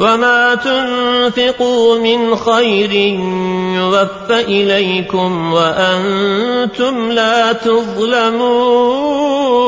وما تنفقوا من خير يوف إليكم وأنتم لا تظلمون